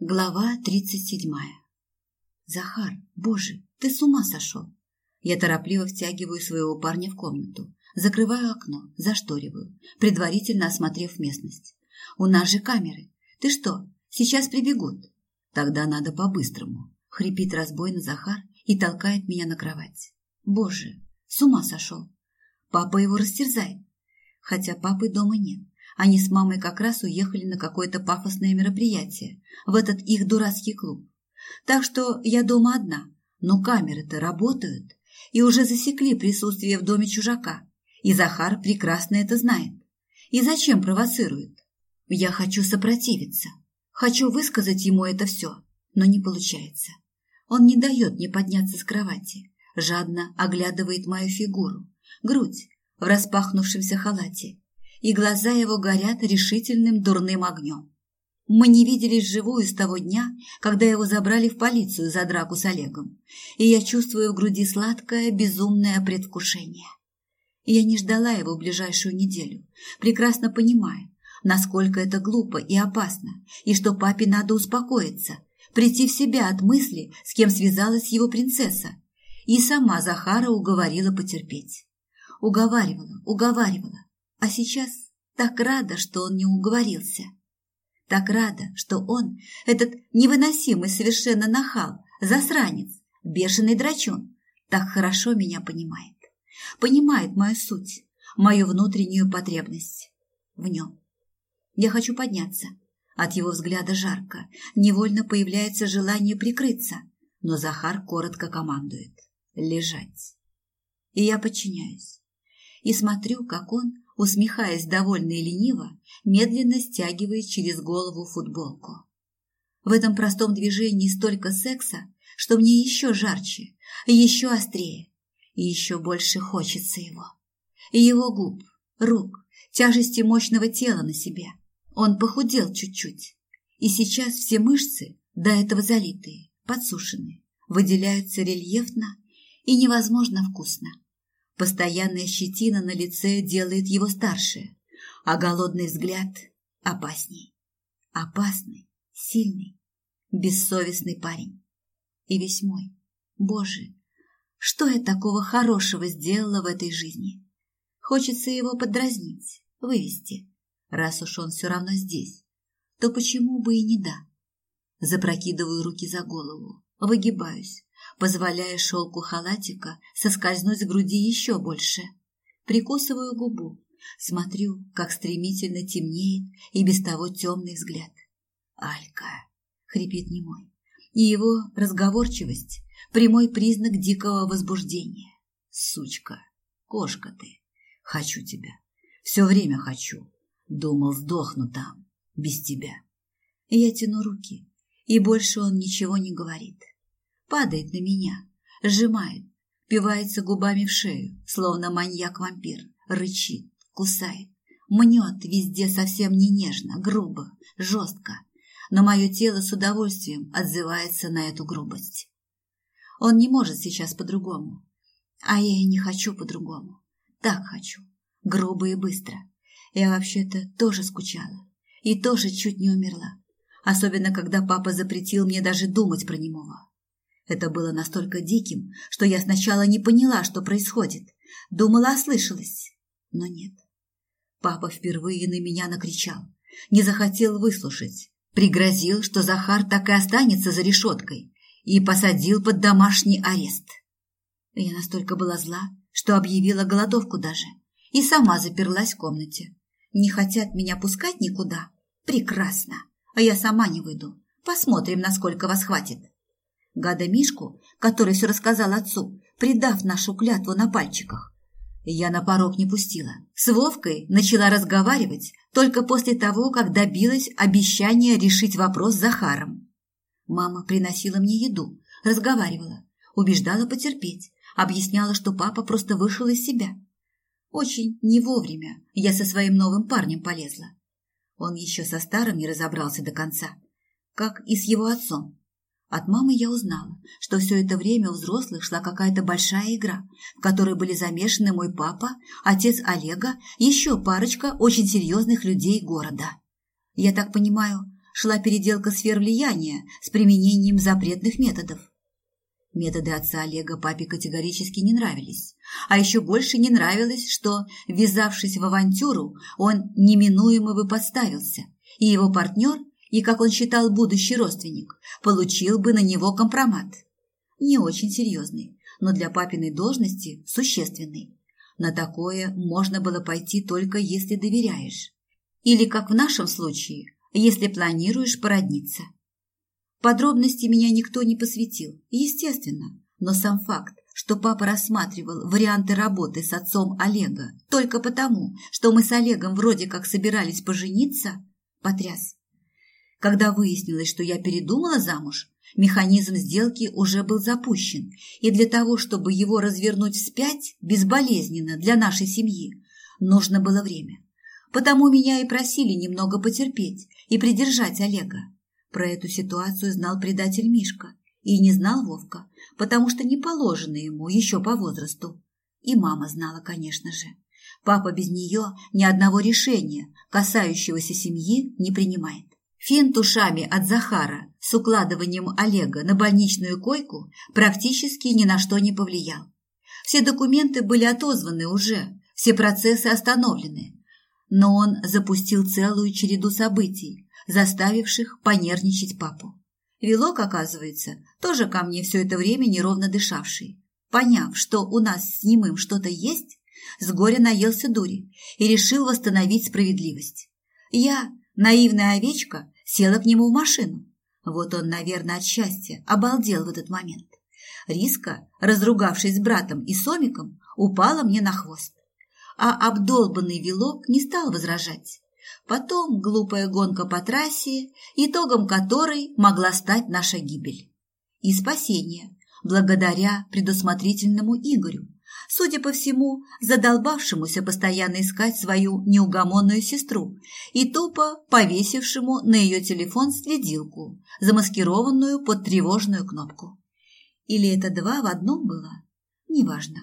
Глава тридцать седьмая. Захар, боже, ты с ума сошел. Я торопливо втягиваю своего парня в комнату, закрываю окно, зашториваю, предварительно осмотрев местность. У нас же камеры. Ты что, сейчас прибегут? Тогда надо по-быстрому. Хрипит разбойно Захар и толкает меня на кровать. Боже, с ума сошел. Папа его растерзает. Хотя папы дома нет. Они с мамой как раз уехали на какое-то пафосное мероприятие, в этот их дурацкий клуб. Так что я дома одна, но камеры-то работают и уже засекли присутствие в доме чужака. И Захар прекрасно это знает. И зачем провоцирует? Я хочу сопротивиться. Хочу высказать ему это все, но не получается. Он не дает мне подняться с кровати, жадно оглядывает мою фигуру, грудь в распахнувшемся халате, и глаза его горят решительным дурным огнем. Мы не виделись живую с того дня, когда его забрали в полицию за драку с Олегом, и я чувствую в груди сладкое, безумное предвкушение. Я не ждала его в ближайшую неделю, прекрасно понимая, насколько это глупо и опасно, и что папе надо успокоиться, прийти в себя от мысли, с кем связалась его принцесса, и сама Захара уговорила потерпеть. Уговаривала, уговаривала, а сейчас так рада, что он не уговорился. Так рада, что он, этот невыносимый совершенно нахал, засранец, бешеный драчун, так хорошо меня понимает. Понимает мою суть, мою внутреннюю потребность в нем. Я хочу подняться. От его взгляда жарко, невольно появляется желание прикрыться, но Захар коротко командует «лежать». И я подчиняюсь. И смотрю, как он, усмехаясь довольно и лениво, медленно стягивает через голову футболку. В этом простом движении столько секса, что мне еще жарче, еще острее, и еще больше хочется его. Его губ, рук, тяжести мощного тела на себе. Он похудел чуть-чуть, и сейчас все мышцы, до этого залитые, подсушенные, выделяются рельефно и невозможно вкусно. Постоянная щетина на лице делает его старше, а голодный взгляд опасней. Опасный, сильный, бессовестный парень. И весь мой. Боже, что я такого хорошего сделала в этой жизни? Хочется его подразнить, вывести. Раз уж он все равно здесь, то почему бы и не да? Запрокидываю руки за голову, выгибаюсь, позволяя шелку халатика соскользнуть с груди еще больше. Прикусываю губу, смотрю, как стремительно темнеет и без того темный взгляд. «Алька!» — хрипит немой. И его разговорчивость — прямой признак дикого возбуждения. «Сучка! Кошка ты! Хочу тебя! Все время хочу! Думал, сдохну там, без тебя!» Я тяну руки, и больше он ничего не говорит падает на меня, сжимает, пивается губами в шею, словно маньяк-вампир, рычит, кусает, мнет везде совсем не нежно, грубо, жестко, но мое тело с удовольствием отзывается на эту грубость. Он не может сейчас по-другому, а я и не хочу по-другому. Так хочу, грубо и быстро. Я вообще-то тоже скучала и тоже чуть не умерла, особенно когда папа запретил мне даже думать про немого. Это было настолько диким, что я сначала не поняла, что происходит. Думала, ослышалась. Но нет. Папа впервые на меня накричал. Не захотел выслушать. Пригрозил, что Захар так и останется за решеткой. И посадил под домашний арест. Я настолько была зла, что объявила голодовку даже. И сама заперлась в комнате. Не хотят меня пускать никуда? Прекрасно. А я сама не выйду. Посмотрим, насколько вас хватит гада Мишку, который все рассказал отцу, предав нашу клятву на пальчиках. Я на порог не пустила. С Вовкой начала разговаривать только после того, как добилась обещания решить вопрос с Захаром. Мама приносила мне еду, разговаривала, убеждала потерпеть, объясняла, что папа просто вышел из себя. Очень не вовремя я со своим новым парнем полезла. Он еще со старым не разобрался до конца, как и с его отцом. От мамы я узнала, что все это время у взрослых шла какая-то большая игра, в которой были замешаны мой папа, отец Олега, еще парочка очень серьезных людей города. Я так понимаю, шла переделка сфер влияния с применением запретных методов. Методы отца Олега папе категорически не нравились. А еще больше не нравилось, что, ввязавшись в авантюру, он неминуемо бы подставился, и его партнер, и, как он считал, будущий родственник, получил бы на него компромат. Не очень серьезный, но для папиной должности существенный. На такое можно было пойти только если доверяешь. Или, как в нашем случае, если планируешь породниться. Подробности меня никто не посвятил, естественно, но сам факт, что папа рассматривал варианты работы с отцом Олега только потому, что мы с Олегом вроде как собирались пожениться, потряс. Когда выяснилось, что я передумала замуж, механизм сделки уже был запущен, и для того, чтобы его развернуть вспять безболезненно для нашей семьи, нужно было время. Потому меня и просили немного потерпеть и придержать Олега. Про эту ситуацию знал предатель Мишка и не знал Вовка, потому что не положено ему еще по возрасту. И мама знала, конечно же. Папа без нее ни одного решения, касающегося семьи, не принимает. Финт ушами от Захара с укладыванием Олега на больничную койку практически ни на что не повлиял. Все документы были отозваны уже, все процессы остановлены. Но он запустил целую череду событий, заставивших понервничать папу. Вилок, оказывается, тоже ко мне все это время неровно дышавший. Поняв, что у нас с немым что-то есть, с горя наелся дури и решил восстановить справедливость. Я, наивная овечка, села к нему в машину. Вот он, наверное, от счастья обалдел в этот момент. Риска, разругавшись с братом и Сомиком, упала мне на хвост. А обдолбанный вилок не стал возражать. Потом глупая гонка по трассе, итогом которой могла стать наша гибель. И спасение, благодаря предусмотрительному Игорю, судя по всему, задолбавшемуся постоянно искать свою неугомонную сестру и тупо повесившему на ее телефон следилку, замаскированную под тревожную кнопку. Или это два в одном было? Неважно.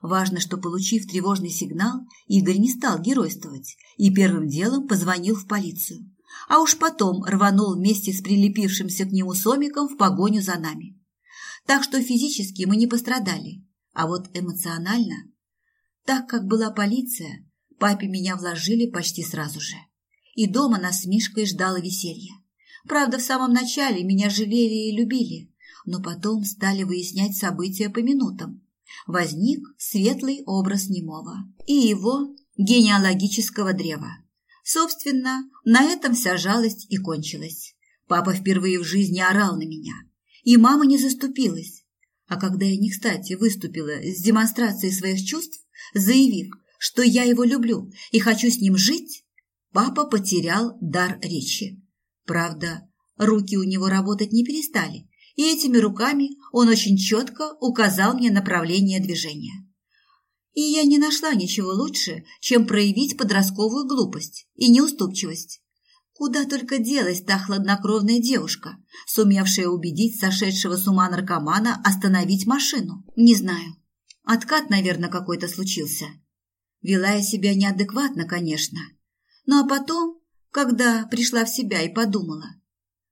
Важно, что, получив тревожный сигнал, Игорь не стал геройствовать и первым делом позвонил в полицию. А уж потом рванул вместе с прилепившимся к нему сомиком в погоню за нами. Так что физически мы не пострадали, а вот эмоционально. Так как была полиция, папе меня вложили почти сразу же. И дома нас с Мишкой ждало веселье. Правда, в самом начале меня жалели и любили, но потом стали выяснять события по минутам возник светлый образ немого и его генеалогического древа. Собственно, на этом вся жалость и кончилась. Папа впервые в жизни орал на меня, и мама не заступилась. А когда я не кстати выступила с демонстрацией своих чувств, заявив, что я его люблю и хочу с ним жить, папа потерял дар речи. Правда, руки у него работать не перестали, и этими руками он очень четко указал мне направление движения. И я не нашла ничего лучше, чем проявить подростковую глупость и неуступчивость. Куда только делась та хладнокровная девушка, сумевшая убедить сошедшего с ума наркомана остановить машину? Не знаю. Откат, наверное, какой-то случился. Вела я себя неадекватно, конечно. Ну а потом, когда пришла в себя и подумала,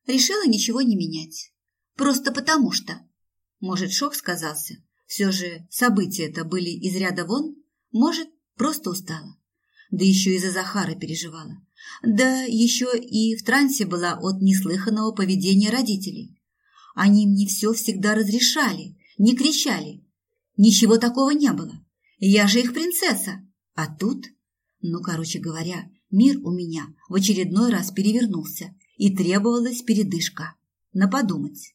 решила ничего не менять. Просто потому что. Может, шок сказался. Все же события-то были из ряда вон. Может, просто устала. Да еще и за Захара переживала. Да еще и в трансе была от неслыханного поведения родителей. Они мне все всегда разрешали, не кричали. Ничего такого не было. Я же их принцесса. А тут, ну, короче говоря, мир у меня в очередной раз перевернулся, и требовалась передышка. На подумать.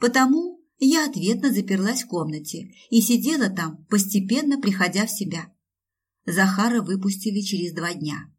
Потому я ответно заперлась в комнате и сидела там, постепенно приходя в себя. Захара выпустили через два дня.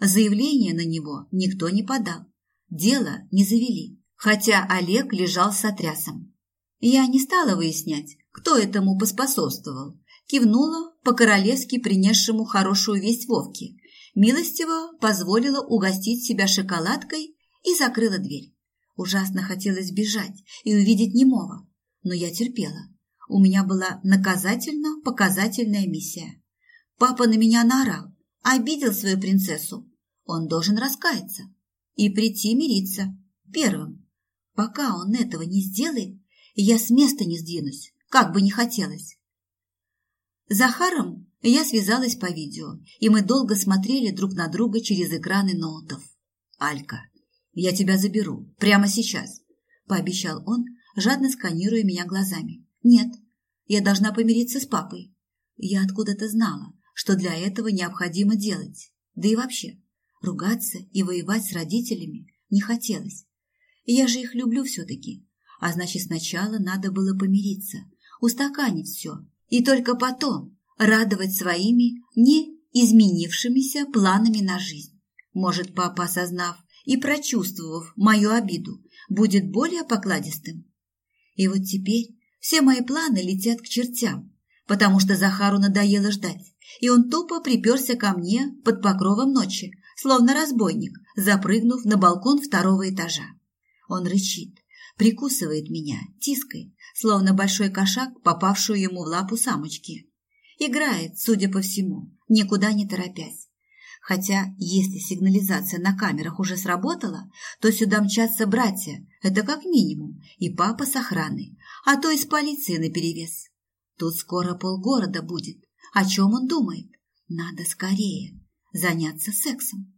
Заявление на него никто не подал. Дело не завели, хотя Олег лежал с отрясом. Я не стала выяснять, кто этому поспособствовал. Кивнула по-королевски принесшему хорошую весть Вовке. Милостиво позволила угостить себя шоколадкой и закрыла дверь. Ужасно хотелось бежать и увидеть немого, но я терпела. У меня была наказательно-показательная миссия. Папа на меня наорал, обидел свою принцессу. Он должен раскаяться и прийти мириться. первым. Пока он этого не сделает, я с места не сдвинусь, как бы не хотелось. Захаром я связалась по видео, и мы долго смотрели друг на друга через экраны ноутов. «Алька, я тебя заберу, прямо сейчас», – пообещал он, жадно сканируя меня глазами. «Нет, я должна помириться с папой. Я откуда-то знала, что для этого необходимо делать. Да и вообще, ругаться и воевать с родителями не хотелось. Я же их люблю все-таки. А значит, сначала надо было помириться, устаканить все, и только потом радовать своими не изменившимися планами на жизнь. Может, папа, осознав и прочувствовав мою обиду, будет более покладистым? И вот теперь все мои планы летят к чертям, потому что Захару надоело ждать, и он тупо приперся ко мне под покровом ночи, словно разбойник, запрыгнув на балкон второго этажа. Он рычит, прикусывает меня, тискает, словно большой кошак, попавшую ему в лапу самочки. Играет, судя по всему, никуда не торопясь. Хотя, если сигнализация на камерах уже сработала, то сюда мчатся братья, это как минимум, и папа с охраной, а то и с полицией наперевес. Тут скоро полгорода будет. О чем он думает? Надо скорее заняться сексом.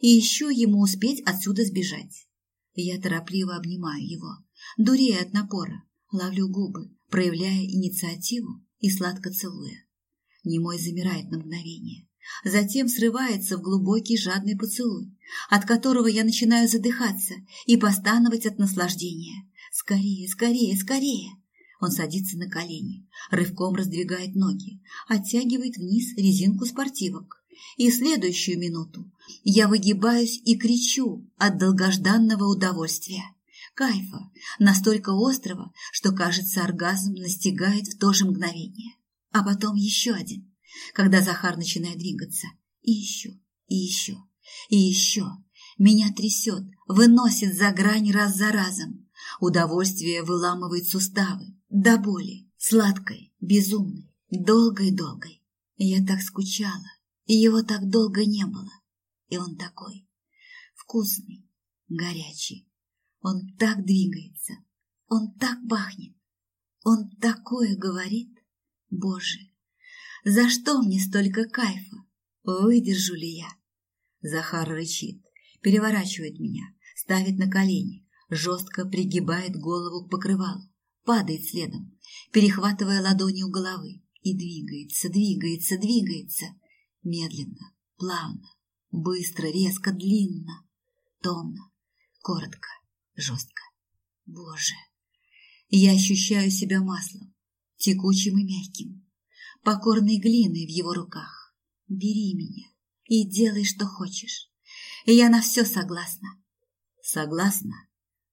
И еще ему успеть отсюда сбежать. Я торопливо обнимаю его, дурея от напора, ловлю губы, проявляя инициативу и сладко целуя. Немой замирает на мгновение, затем срывается в глубокий жадный поцелуй, от которого я начинаю задыхаться и постановать от наслаждения. Скорее, скорее, скорее! Он садится на колени, рывком раздвигает ноги, оттягивает вниз резинку спортивок. И следующую минуту я выгибаюсь и кричу от долгожданного удовольствия. Кайфа, настолько острого, что, кажется, оргазм настигает в то же мгновение. А потом еще один, когда Захар начинает двигаться. И еще, и еще, и еще. Меня трясет, выносит за грань раз за разом. Удовольствие выламывает суставы, до боли, сладкой, безумной, долгой-долгой. Я так скучала, и его так долго не было. И он такой вкусный, горячий. Он так двигается, он так пахнет, он такое говорит. Боже, за что мне столько кайфа? Выдержу ли я? Захар рычит, переворачивает меня, ставит на колени, жестко пригибает голову к покрывалу падает следом, перехватывая ладони у головы, и двигается, двигается, двигается. Медленно, плавно, быстро, резко, длинно, томно, коротко, жестко. Боже! Я ощущаю себя маслом, текучим и мягким, покорной глиной в его руках. Бери меня и делай, что хочешь. Я на все согласна. Согласна?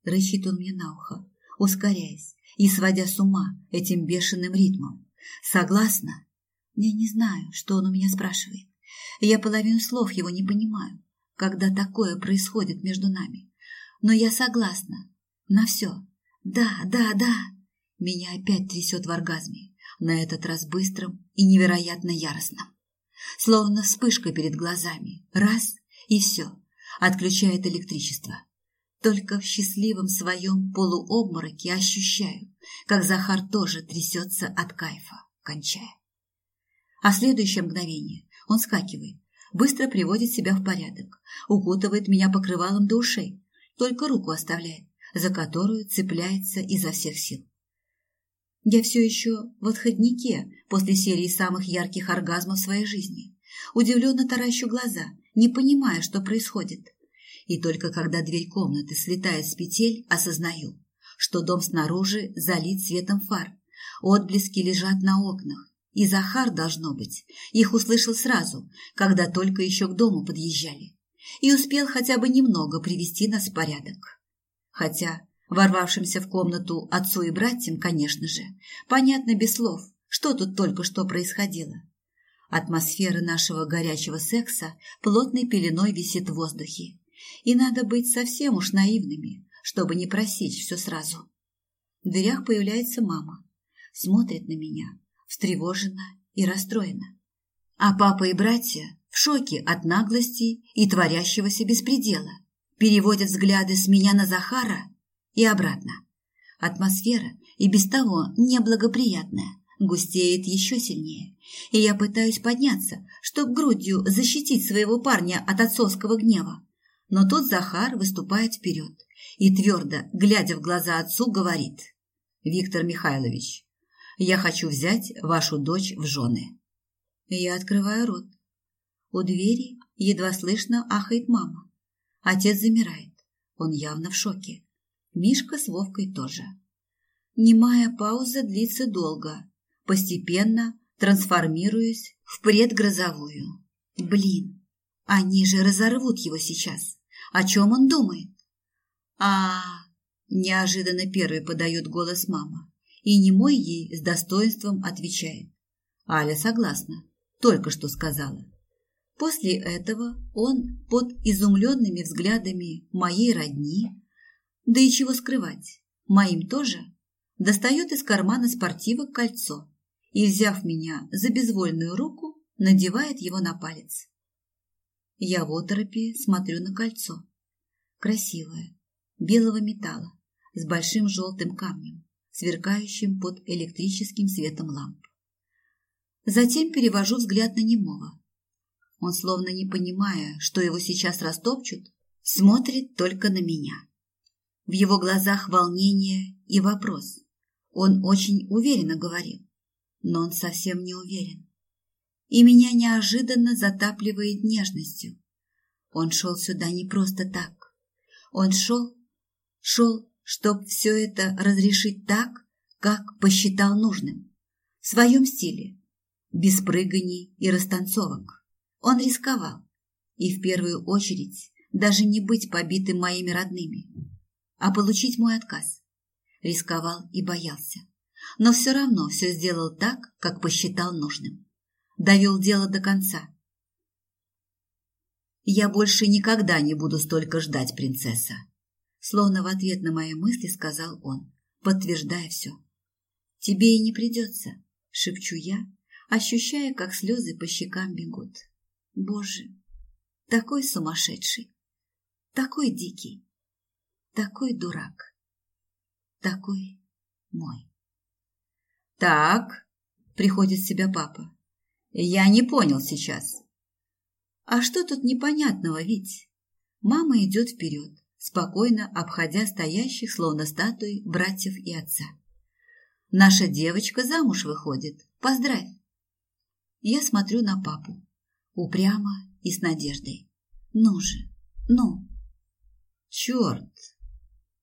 Рычит он мне на ухо, ускоряясь, и сводя с ума этим бешеным ритмом. Согласна? Я не знаю, что он у меня спрашивает. Я половину слов его не понимаю, когда такое происходит между нами. Но я согласна. На все. Да, да, да. Меня опять трясет в оргазме, на этот раз быстрым и невероятно яростным. Словно вспышка перед глазами. Раз – и все. Отключает электричество. Только в счастливом своем полуобмороке ощущаю, как Захар тоже трясется от кайфа, кончая. А следующее мгновение он скакивает, быстро приводит себя в порядок, укутывает меня покрывалом до ушей, только руку оставляет, за которую цепляется изо всех сил. Я все еще в отходнике после серии самых ярких оргазмов в своей жизни. Удивленно таращу глаза, не понимая, что происходит и только когда дверь комнаты слетает с петель, осознаю, что дом снаружи залит светом фар, отблески лежат на окнах, и Захар, должно быть, их услышал сразу, когда только еще к дому подъезжали, и успел хотя бы немного привести нас в порядок. Хотя ворвавшимся в комнату отцу и братьям, конечно же, понятно без слов, что тут только что происходило. Атмосфера нашего горячего секса плотной пеленой висит в воздухе, и надо быть совсем уж наивными, чтобы не просечь все сразу. В дверях появляется мама, смотрит на меня, встревоженно и расстроена. А папа и братья в шоке от наглости и творящегося беспредела. переводят взгляды с меня на Захара и обратно. Атмосфера и без того неблагоприятная, густеет еще сильнее, и я пытаюсь подняться, чтобы грудью защитить своего парня от отцовского гнева. Но тут Захар выступает вперед и твердо, глядя в глаза отцу, говорит. «Виктор Михайлович, я хочу взять вашу дочь в жены». Я открываю рот. У двери едва слышно ахает мама. Отец замирает. Он явно в шоке. Мишка с Вовкой тоже. Немая пауза длится долго, постепенно трансформируясь в предгрозовую. Блин, они же разорвут его сейчас. О чем он думает? А, неожиданно первый подает голос мама, и немой ей с достоинством отвечает. Аля согласна, только что сказала. После этого он под изумленными взглядами моей родни, да и чего скрывать, моим тоже, достает из кармана спортивок кольцо и, взяв меня за безвольную руку, надевает его на палец. Я в оторопе смотрю на кольцо. Красивое, белого металла, с большим желтым камнем, сверкающим под электрическим светом ламп. Затем перевожу взгляд на немого. Он, словно не понимая, что его сейчас растопчут, смотрит только на меня. В его глазах волнение и вопрос. Он очень уверенно говорил, но он совсем не уверен. И меня неожиданно затапливает нежностью. Он шел сюда не просто так. Он шел, шел, чтоб все это разрешить так, как посчитал нужным. В своем стиле, без прыганий и растанцовок. Он рисковал. И в первую очередь даже не быть побитым моими родными, а получить мой отказ. Рисковал и боялся. Но все равно все сделал так, как посчитал нужным. Довел дело до конца. «Я больше никогда не буду столько ждать, принцесса», словно в ответ на мои мысли сказал он, подтверждая все. «Тебе и не придется», — шепчу я, ощущая, как слезы по щекам бегут. «Боже, такой сумасшедший, такой дикий, такой дурак, такой мой». «Так», — приходит в себя папа, — «я не понял сейчас». «А что тут непонятного, ведь?» Мама идет вперед, спокойно обходя стоящих, словно статуи, братьев и отца. «Наша девочка замуж выходит. Поздравь!» Я смотрю на папу, упрямо и с надеждой. «Ну же, ну!» «Черт!»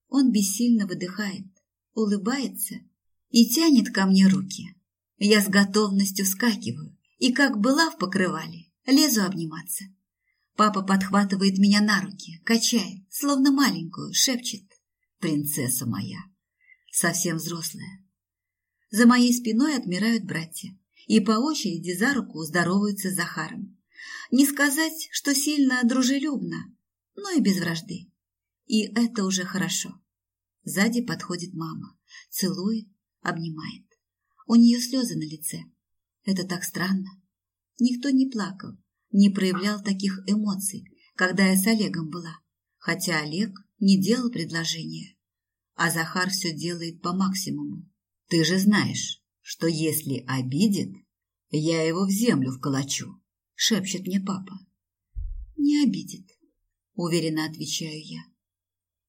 Он бессильно выдыхает, улыбается и тянет ко мне руки. Я с готовностью вскакиваю и, как была в покрывале, лезу обниматься. Папа подхватывает меня на руки, качает, словно маленькую, шепчет. «Принцесса моя!» Совсем взрослая. За моей спиной отмирают братья и по очереди за руку здороваются с Захаром. Не сказать, что сильно дружелюбно, но и без вражды. И это уже хорошо. Сзади подходит мама, целует, обнимает. У нее слезы на лице. Это так странно. Никто не плакал, не проявлял таких эмоций, когда я с Олегом была, хотя Олег не делал предложения. А Захар все делает по максимуму. Ты же знаешь, что если обидит, я его в землю вколочу, шепчет мне папа. Не обидит, уверенно отвечаю я.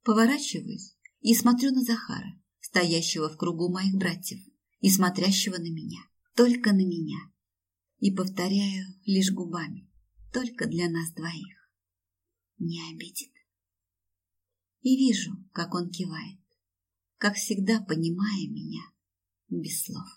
Поворачиваюсь и смотрю на Захара стоящего в кругу моих братьев и смотрящего на меня, только на меня. И повторяю лишь губами, только для нас двоих. Не обидит. И вижу, как он кивает, как всегда понимая меня без слов.